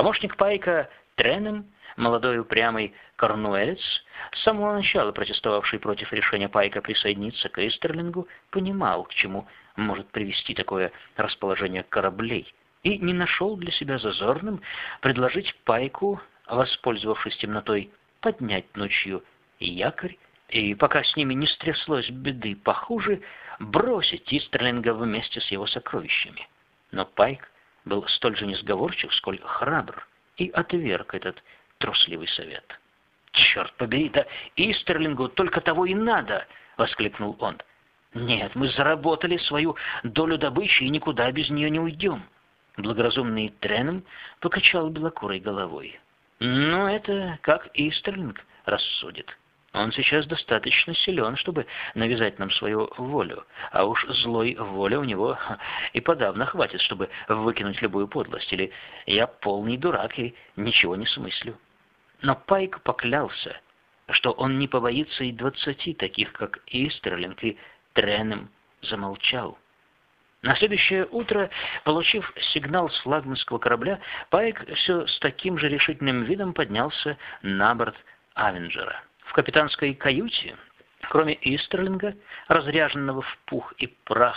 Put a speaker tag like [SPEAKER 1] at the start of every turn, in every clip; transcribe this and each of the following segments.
[SPEAKER 1] Помощник Пайка Тренем, молодой упрямый корнуэлец, с самого начала протестовавший против решения Пайка присоединиться к Эстерлингу, понимал, к чему может привести такое расположение кораблей, и не нашел для себя зазорным предложить Пайку, воспользовавшись темнотой, поднять ночью якорь, и пока с ними не стряслось беды похуже, бросить Истерлинга вместе с его сокровищами. Но Пайк был столь же несговорчив, сколь храбр, и отверг этот трусливый совет. «Черт побери, да Истерлингу только того и надо!» — воскликнул он. «Нет, мы заработали свою долю добычи и никуда без нее не уйдем». Благоразумный Треном покачал белокурой головой. «Ну, это как Истерлинг рассудит. Он сейчас достаточно силен, чтобы навязать нам свою волю, а уж злой воли у него и подавно хватит, чтобы выкинуть любую подлость, или я полный дурак и ничего не смыслю. Но Пайк поклялся, что он не побоится и двадцати таких, как Истерлинг, и Тренем замолчал. На следующее утро, получив сигнал с флагманского корабля, Пайк все с таким же решительным видом поднялся на борт Авенджера. В капитанской каюте, кроме Истерлинга, разряженного в пух и прах,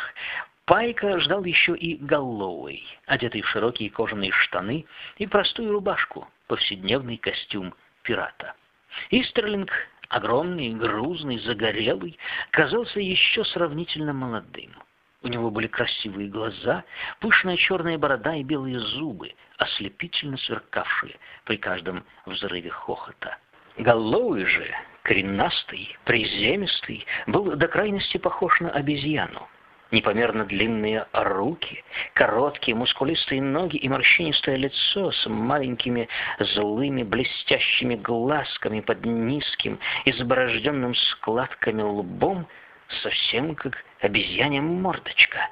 [SPEAKER 1] Пайка ждал еще и Галлоуэй, одетый в широкие кожаные штаны и простую рубашку, повседневный костюм пирата. Истерлинг, огромный, грузный, загорелый, казался еще сравнительно молодым. У него были красивые глаза, пышная черная борода и белые зубы, ослепительно сверкавшие при каждом взрыве хохота. Галлоуи же, коренастый, приземистый, был до крайности похож на обезьяну. Непомерно длинные руки, короткие мускулистые ноги и морщинистое лицо с маленькими злыми блестящими глазками под низким, изборожденным складками лбом, совсем как обезьянья мордочка.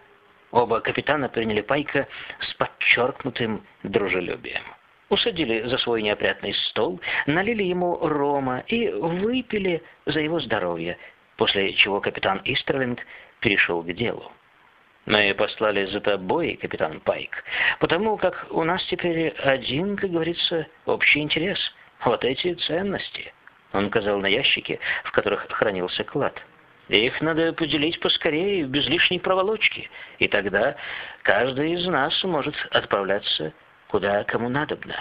[SPEAKER 1] Оба капитана приняли Пайка с подчеркнутым дружелюбием усадили за свой неопрятный стол, налили ему рома и выпили за его здоровье, после чего капитан Истерлинг перешел к делу. «Мы послали за тобой, капитан Пайк, потому как у нас теперь один, как говорится, общий интерес. Вот эти ценности». Он указал на ящики, в которых хранился клад. «Их надо поделить поскорее, без лишней проволочки, и тогда каждый из нас может отправляться куда кому надобно.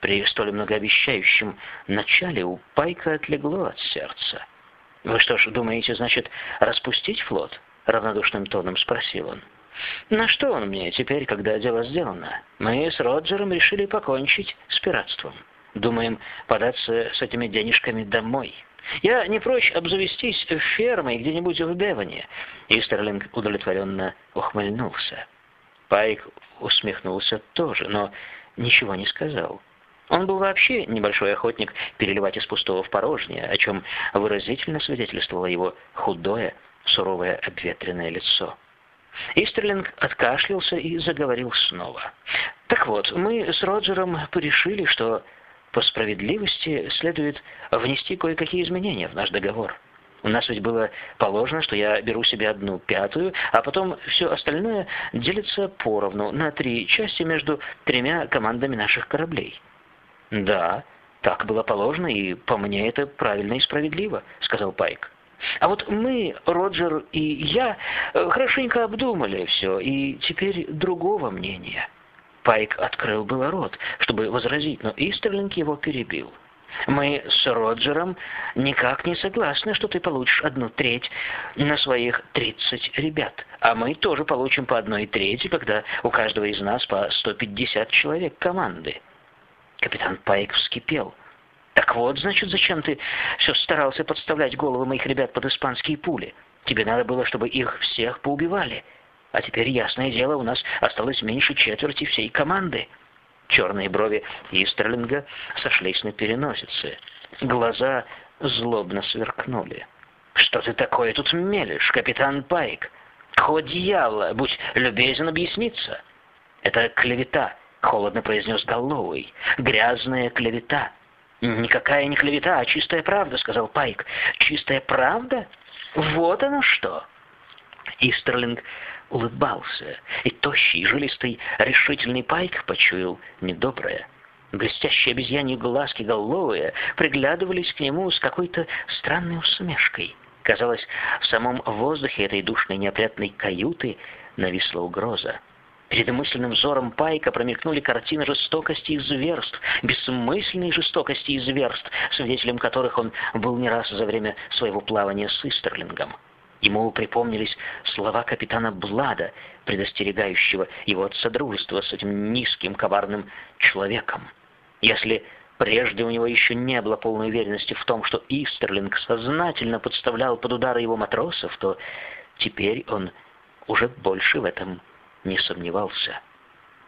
[SPEAKER 1] При столь многообещающем начале у Пайка отлегло от сердца. «Вы что ж, думаете, значит, распустить флот?» — равнодушным тоном спросил он. «На что он мне теперь, когда дело сделано? Мы с Роджером решили покончить с пиратством. Думаем податься с этими денежками домой. Я не прочь обзавестись фермой где-нибудь в Беване». И Стерлинг удовлетворенно ухмыльнулся. Пайк усмехнулся тоже, но ничего не сказал. Он был вообще небольшой охотник переливать из пустого в порожнее, о чем выразительно свидетельствовало его худое, суровое обветренное лицо. Истерлинг откашлялся и заговорил снова. «Так вот, мы с Роджером порешили, что по справедливости следует внести кое-какие изменения в наш договор». У нас ведь было положено, что я беру себе одну пятую, а потом все остальное делится поровну на три части между тремя командами наших кораблей. Да, так было положено, и по мне это правильно и справедливо, сказал Пайк. А вот мы, Роджер и я, хорошенько обдумали все, и теперь другого мнения. Пайк открыл было рот, чтобы возразить, но Истерлинг его перебил. Мы с Роджером никак не согласны, что ты получишь одну треть на своих 30 ребят. А мы тоже получим по одной трети, когда у каждого из нас по 150 человек команды. Капитан Пайк вскипел. Так вот, значит, зачем ты все старался подставлять головы моих ребят под испанские пули? Тебе надо было, чтобы их всех поубивали. А теперь, ясное дело, у нас осталось меньше четверти всей команды. Черные брови Истерлинга сошлись на переносице. Глаза злобно сверкнули. «Что ты такое тут мелешь, капитан Пайк? Хоть дьявола, будь любезен объясниться!» «Это клевета», — холодно произнес Галлоуэй. «Грязная клевета». «Никакая не клевета, а чистая правда», — сказал Пайк. «Чистая правда? Вот оно что!» Истерлинг улыбался, и тощий, жилистый, решительный Пайк почуял недоброе. Блестящие обезьяньи глазки головые приглядывались к нему с какой-то странной усмешкой. Казалось, в самом воздухе этой душной неопрятной каюты нависла угроза. Перед мысленным взором Пайка промелькнули картины жестокости и зверств, бессмысленной жестокости и зверств, свидетелем которых он был не раз за время своего плавания с Истерлингом. Ему припомнились слова капитана Блада, предостерегающего его от содружества с этим низким коварным человеком. Если прежде у него еще не было полной уверенности в том, что Истерлинг сознательно подставлял под удары его матросов, то теперь он уже больше в этом не сомневался.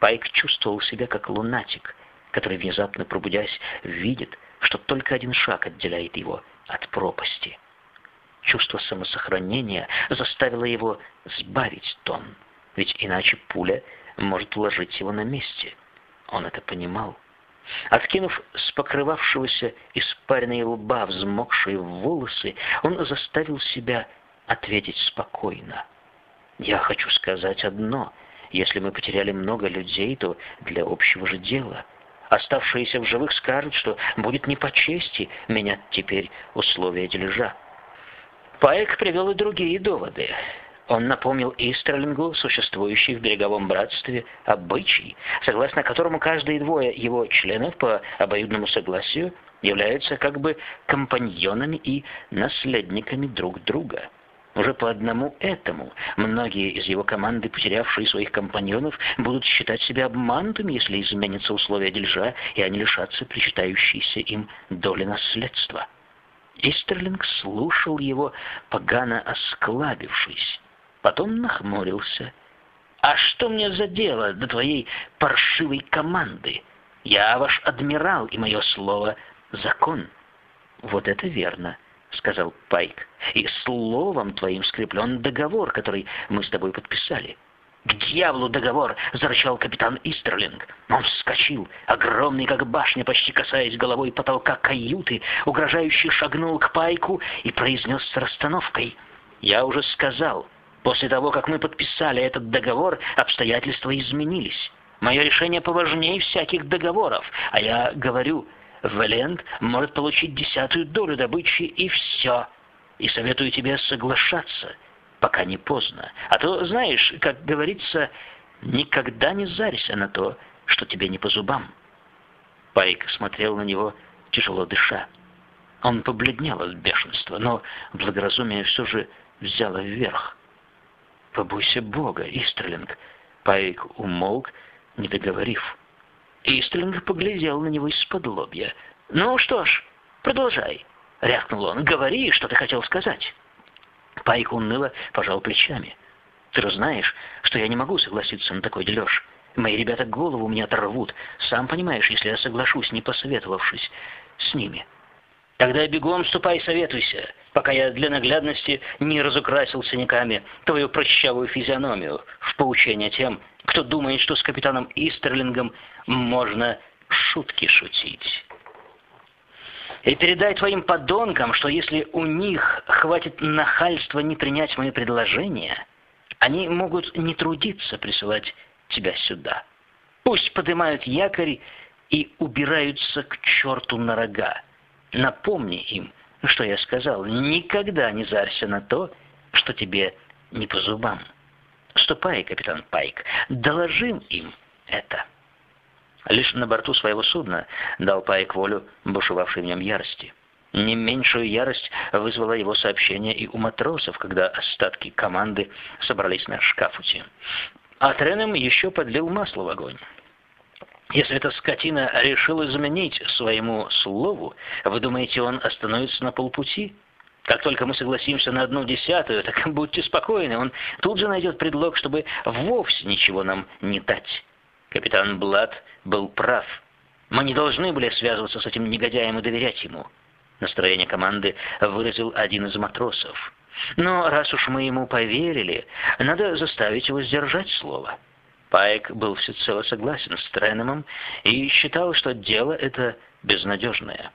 [SPEAKER 1] Пайк чувствовал себя как лунатик, который, внезапно пробудясь, видит, что только один шаг отделяет его от пропасти. Чувство самосохранения заставило его сбавить тон, ведь иначе пуля может уложить его на месте. Он это понимал. Откинув с покрывавшегося испаренной лба взмокшие волосы, он заставил себя ответить спокойно. «Я хочу сказать одно. Если мы потеряли много людей, то для общего же дела. Оставшиеся в живых скажут, что будет не по чести менять теперь условия дележа. Пайк привел и другие доводы. Он напомнил Истерлингу существующий в береговом братстве обычай, согласно которому каждые двое его членов по обоюдному согласию являются как бы компаньонами и наследниками друг друга. Уже по одному этому многие из его команды, потерявшие своих компаньонов, будут считать себя обманутыми, если изменятся условия дельжа, и они лишатся причитающейся им доли наследства. Истерлинг слушал его, погано осклабившись. Потом нахмурился. «А что мне за дело до твоей паршивой команды? Я ваш адмирал, и мое слово — закон». «Вот это верно», — сказал Пайк. «И словом твоим скреплен договор, который мы с тобой подписали». «К дьяволу договор!» — зарычал капитан Истерлинг. Он вскочил, огромный, как башня, почти касаясь головой потолка каюты, угрожающе шагнул к Пайку и произнес с расстановкой. «Я уже сказал, после того, как мы подписали этот договор, обстоятельства изменились. Мое решение поважнее всяких договоров, а я говорю, Валент может получить десятую долю добычи и все. И советую тебе соглашаться» пока не поздно. А то, знаешь, как говорится, никогда не зарься на то, что тебе не по зубам. Пайк смотрел на него, тяжело дыша. Он побледнел от бешенства, но благоразумие все же взяло вверх. «Побойся Бога, Истерлинг!» Пайк умолк, не договорив. Истерлинг поглядел на него из-под лобья. «Ну что ж, продолжай!» — рявкнул он. «Говори, что ты хотел сказать!» Пайк уныло пожал плечами. «Ты же знаешь, что я не могу согласиться на такой дележ. Мои ребята голову мне оторвут. Сам понимаешь, если я соглашусь, не посоветовавшись с ними». «Тогда бегом ступай советуйся, пока я для наглядности не разукрасил синяками твою прощавую физиономию в поучение тем, кто думает, что с капитаном Истерлингом можно шутки шутить». И передай твоим подонкам, что если у них хватит нахальства не принять мои предложения, они могут не трудиться присылать тебя сюда. Пусть поднимают якорь и убираются к черту на рога. Напомни им, что я сказал, никогда не зарься на то, что тебе не по зубам. Ступай, капитан Пайк, доложим им это». Лишь на борту своего судна дал Пайк волю бушевавшей в нем ярости. Не меньшую ярость вызвало его сообщение и у матросов, когда остатки команды собрались на шкафуте. А Тренем еще подлил масло в огонь. Если эта скотина решила изменить своему слову, вы думаете, он остановится на полпути? Как только мы согласимся на одну десятую, так будьте спокойны, он тут же найдет предлог, чтобы вовсе ничего нам не дать. Капитан Блад был прав. Мы не должны были связываться с этим негодяем и доверять ему. Настроение команды выразил один из матросов. Но раз уж мы ему поверили, надо заставить его сдержать слово. Пайк был всецело согласен с Тренемом и считал, что дело это безнадежное.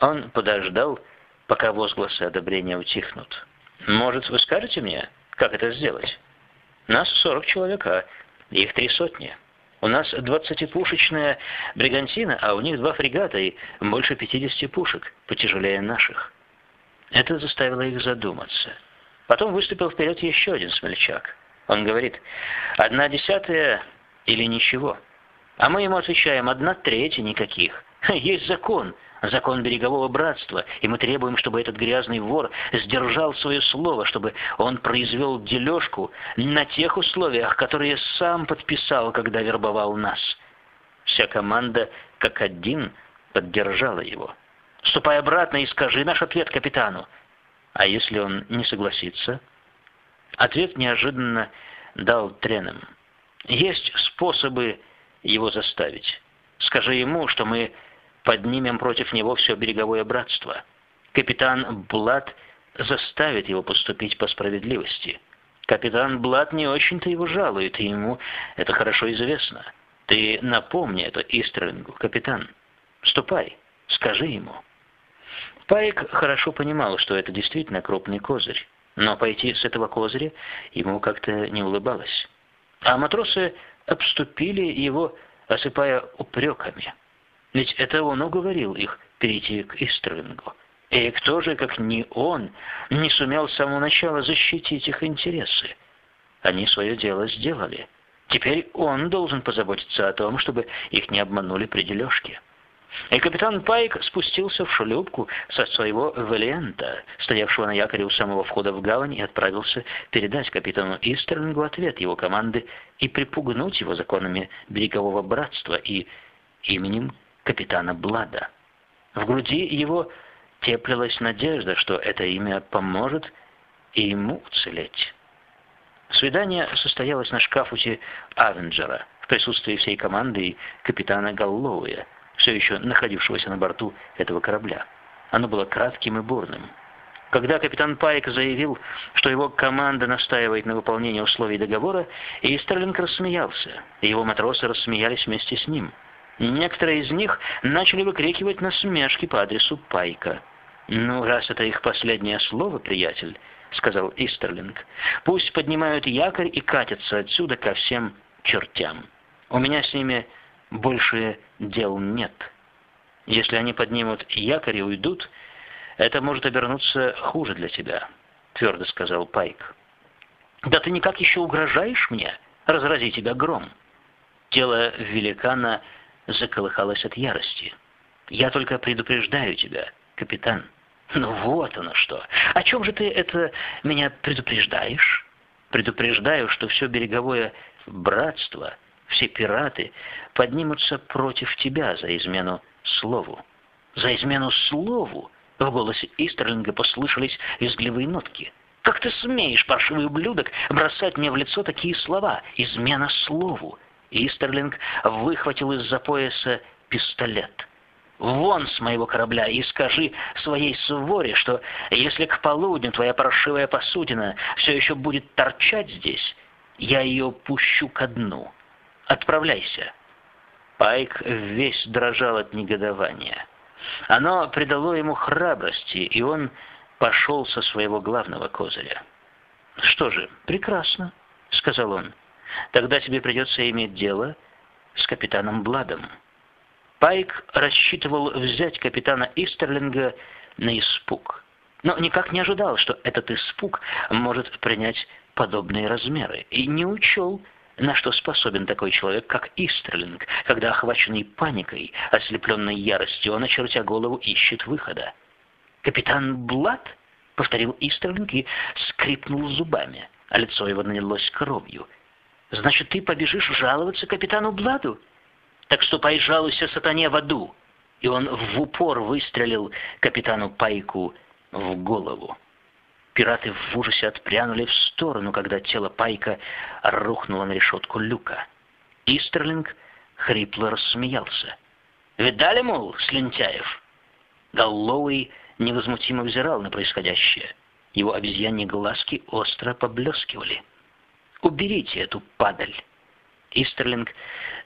[SPEAKER 1] Он подождал, пока возгласы одобрения утихнут. «Может, вы скажете мне, как это сделать? Нас сорок человек, а их три сотни». У нас двадцатипушечная бригантина, а у них два фрегата и больше пятидесяти пушек, потяжелее наших. Это заставило их задуматься. Потом выступил вперед еще один смельчак. Он говорит, одна десятая или ничего. А мы ему отвечаем, одна третья никаких. Есть закон, закон берегового братства, и мы требуем, чтобы этот грязный вор сдержал свое слово, чтобы он произвел дележку на тех условиях, которые сам подписал, когда вербовал нас. Вся команда, как один, поддержала его. «Ступай обратно и скажи наш ответ капитану». А если он не согласится? Ответ неожиданно дал Тренем. Есть способы его заставить. Скажи ему, что мы поднимем против него все береговое братство. Капитан Блад заставит его поступить по справедливости. Капитан Блад не очень-то его жалует, и ему это хорошо известно. Ты напомни это Истерлингу, капитан. Ступай, скажи ему. Пайк хорошо понимал, что это действительно крупный козырь, но пойти с этого козыря ему как-то не улыбалось. А матросы обступили его, осыпая упреками. Ведь это он уговорил их перейти к Истерлингу. И кто же, как не он, не сумел с самого начала защитить их интересы? Они свое дело сделали. Теперь он должен позаботиться о том, чтобы их не обманули при дележке. И капитан Пайк спустился в шлюпку со своего Валиента, стоявшего на якоре у самого входа в гавань, и отправился передать капитану Истерлингу ответ его команды и припугнуть его законами берегового братства и именем капитана Блада. В груди его теплилась надежда, что это имя поможет и ему уцелеть. Свидание состоялось на шкафуте Авенджера в присутствии всей команды и капитана Галлоуя, все еще находившегося на борту этого корабля. Оно было кратким и бурным. Когда капитан Пайк заявил, что его команда настаивает на выполнении условий договора, Истерлинг рассмеялся, и его матросы рассмеялись вместе с ним. Некоторые из них начали выкрикивать насмешки по адресу Пайка. «Ну, раз это их последнее слово, приятель», — сказал Истерлинг, — «пусть поднимают якорь и катятся отсюда ко всем чертям. У меня с ними больше дел нет. Если они поднимут якорь и уйдут, это может обернуться хуже для тебя, твердо сказал Пайк. Да ты никак еще угрожаешь мне? Разрази тебя гром. Тело великана заколыхалось от ярости. Я только предупреждаю тебя, капитан. Ну вот оно что. О чем же ты это меня предупреждаешь? Предупреждаю, что все береговое братство — все пираты поднимутся против тебя за измену слову. За измену слову в голосе Истерлинга послышались визгливые нотки. «Как ты смеешь, паршивый ублюдок, бросать мне в лицо такие слова? Измена слову!» Истерлинг выхватил из-за пояса пистолет. «Вон с моего корабля и скажи своей своре, что если к полудню твоя паршивая посудина все еще будет торчать здесь, я ее пущу ко дну». Отправляйся». Пайк весь дрожал от негодования. Оно придало ему храбрости, и он пошел со своего главного козыря. «Что же, прекрасно», — сказал он. «Тогда тебе придется иметь дело с капитаном Бладом». Пайк рассчитывал взять капитана Истерлинга на испуг, но никак не ожидал, что этот испуг может принять подобные размеры, и не учел, на что способен такой человек, как Истерлинг, когда, охваченный паникой, ослепленной яростью, он, очертя голову, ищет выхода? «Капитан Блад?» — повторил Истерлинг и скрипнул зубами, а лицо его налилось кровью. «Значит, ты побежишь жаловаться капитану Бладу? Так ступай жалуйся сатане в аду!» И он в упор выстрелил капитану Пайку в голову. Пираты в ужасе отпрянули в сторону, когда тело Пайка рухнуло на решетку люка. Истерлинг хрипло рассмеялся. «Видали, мол, слюнтяев?» Галлоуэй невозмутимо взирал на происходящее. Его обезьяньи глазки остро поблескивали. «Уберите эту падаль!» Истерлинг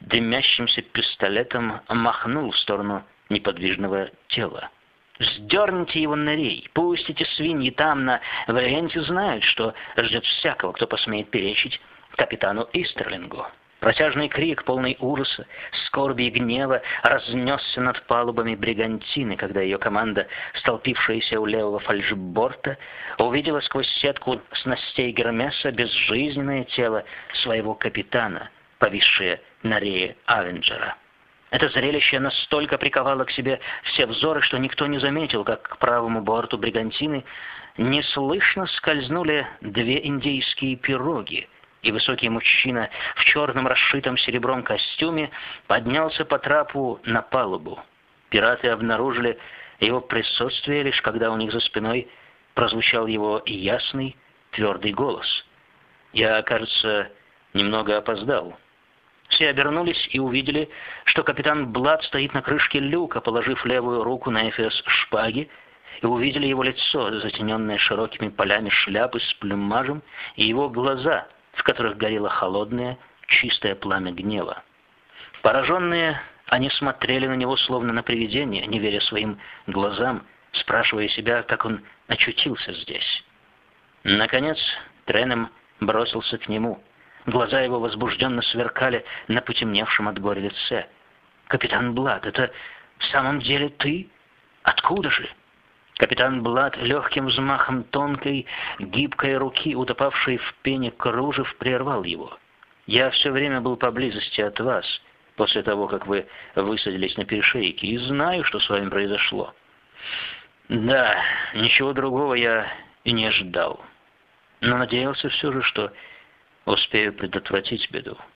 [SPEAKER 1] дымящимся пистолетом махнул в сторону неподвижного тела. Сдерните его на рей, пусть эти свиньи там на Варианте знают, что ждет всякого, кто посмеет перечить капитану Истерлингу. Протяжный крик, полный ужаса, скорби и гнева, разнесся над палубами бригантины, когда ее команда, столпившаяся у левого фальшборта, увидела сквозь сетку снастей Гермеса безжизненное тело своего капитана, повисшее на рее Авенджера. Это зрелище настолько приковало к себе все взоры, что никто не заметил, как к правому борту бригантины неслышно скользнули две индейские пироги — и высокий мужчина в черном расшитом серебром костюме поднялся по трапу на палубу. Пираты обнаружили его присутствие лишь когда у них за спиной прозвучал его ясный, твердый голос. Я, кажется, немного опоздал. Все обернулись и увидели, что капитан Блад стоит на крышке люка, положив левую руку на эфес шпаги, и увидели его лицо, затененное широкими полями шляпы с плюмажем, и его глаза — в которых горело холодное, чистое пламя гнева. Пораженные, они смотрели на него словно на привидение, не веря своим глазам, спрашивая себя, как он очутился здесь. Наконец, Тренем бросился к нему. Глаза его возбужденно сверкали на потемневшем от горя лице. «Капитан Блад, это в самом деле ты? Откуда же?» Капитан Блад легким взмахом тонкой, гибкой руки, утопавшей в пене кружев, прервал его. «Я все время был поблизости от вас, после того, как вы высадились на перешейке, и знаю, что с вами произошло. Да, ничего другого я и не ожидал, но надеялся все же, что успею предотвратить беду».